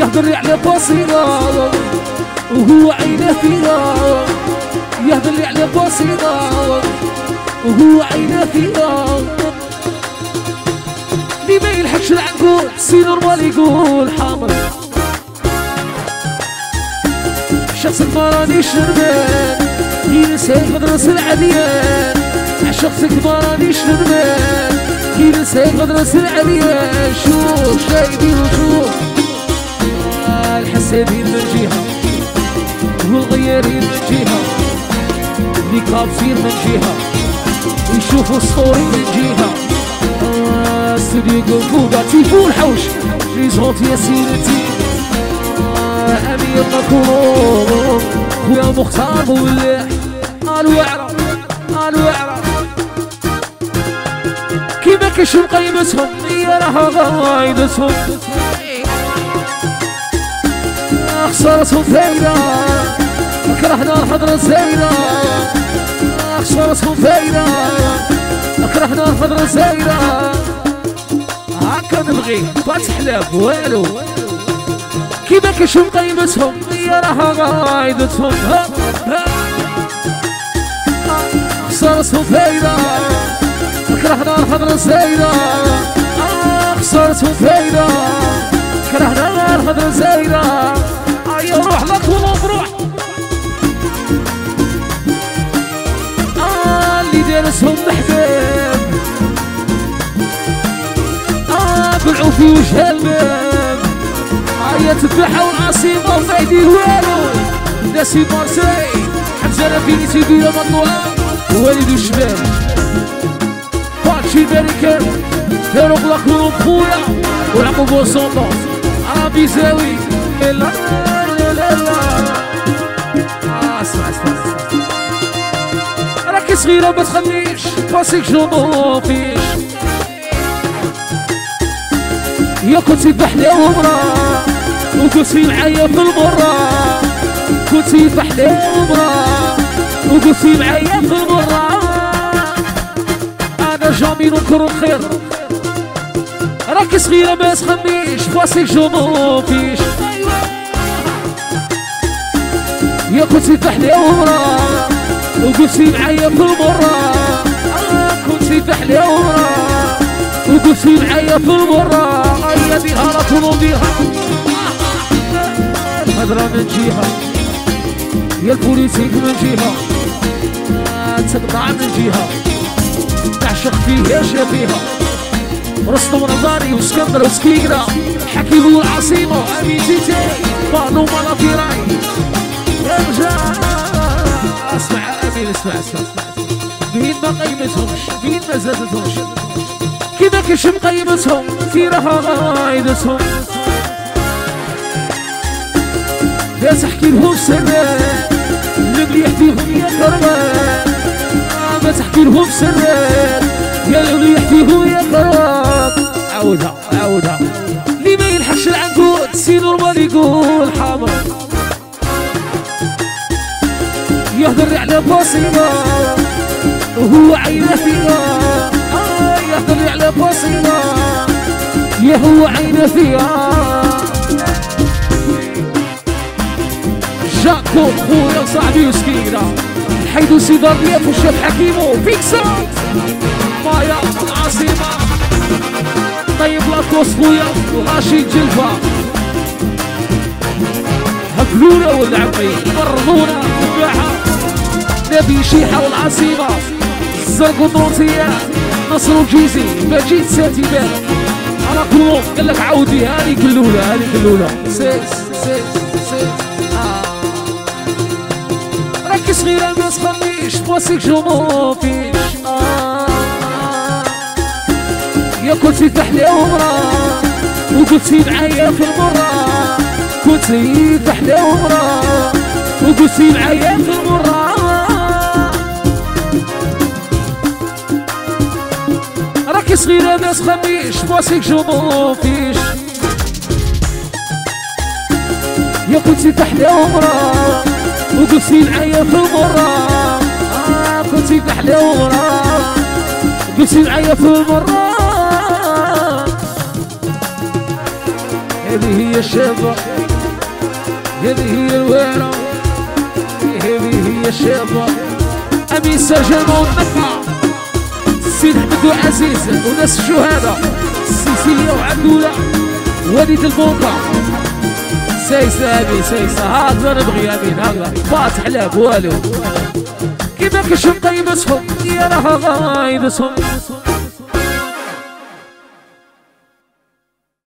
يهدر على بصيرة. وهو عينه فيها يهدر على بصيرة. وهو عينه فيها اللي ما يلحقش العنقود سي نورمال يقول حامر شخصك ما رانيش ندمان ينسى مدرسة العديان شخصك ما رانيش ندمان ينسى مدرسة العديان شوف شايدين وشوف. الحسابين من جهة والغيارين من جهة اللي كابسين من جهة ويشوفوا الصوري من جهة استوديو قنبوبة تيفو الحوش ريزونت يا سيرتي أمير مكروه خويا مختار بولح الوعرة الوعرة كيما كشم قيمتهم هي راها غايدتهم خسارتهم فايدة كرهنا الحضرة زايدة خسارتهم فايدة كرهنا الحضرة زايدة هكا نبغي فتح والو. كيما كشم قيمتهم هي راها غايدتهم خسارتهم فايدة كرهنا الحضرة زايدة خسارتهم فايدة في وجه الباب هيا تذبحوا العاصمة وما يدير والو ناسي مارسي حمزة رافيني تيدير مطلوعة والد الشباب باتشي باريكان داروا بلاك ولو خويا ولعبوا بوصوطة عربي زاوي لا لا لا لا اسمع اسمع راكي صغيرة ما تخليش باسيك جو فيش يا كنتي بحلى ومرا وقلتي معايا في المرة. كنتي بحلى ومرا وقلتي معايا في المرة. أنا جامي ننكر الخير. راكي صغيرة ما تخليش باسيك جو فيش يا كنتي تحلي عمرة وقلتي معايا في المرة. كنتي تحلي عمرة وقلتي معايا في المرة. الهضرة من جهة يا البوليسيك من جهة تقطع من جهة تعشق فيها شافيها رستم رمضاني واسكندر وسكيقرا حكيمو العاصمة أبي تيتي بانو مالا في راي اسمع امين اسمع اسمع فين ما قيمتهمش فين ما زادتهمش كيما كشم قيمتهم في راها غايدتهم يا تحكي لهم سرات اللي يحكيهم يا كرمان ما تحكي لهم سرات يا اللي يحكيهم يا كرمان عودها عودها اللي ما يلحقش العنقود سي نورمال يقول حاضر. يهدر على بصيرة وهو عينه فيها آه يهدر على بصيرة يا هو عينه فيها جاكو خويا وصاحبي وسكينة حيدو سيدار ليف وشاف حكيمو فيكسا مايا العاصمة طيب لاكوس خويا وراشد جلفة هبلونا والعمي برضونا تباحة نبي شيحة والعاصمة الزرق والنوطية نصر وجيزي مجيد ساتي بان أنا كلهم قال لك عودي هاني كلولا هاني كلولا سيس سيس سيس جمو فيش آه. يا كنتي تحلي عمرة وقلتي معايا في المرة كنتي تحلي عمرة وقلتي معايا في المرة راكي صغيرة ما تخليش بواسيك جمو فيش يا كنتي تحلي عمرة وقلتي معايا في المرة تحلي عمرة قلتي معايا في المرة. هذه هي الشابة هذه هي الويرة هذه هي الشابة. أمين سجن ونطلع سيد أحمد عزيز وناس الشهداء سيسيليا وعبدولة وليد البونكا سيسة أبي سيسة هذا نبغي أمين هذا فاتح لك والو كيما كشم طيب اسهم يا راه غايد اسهم